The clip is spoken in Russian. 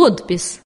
подпись.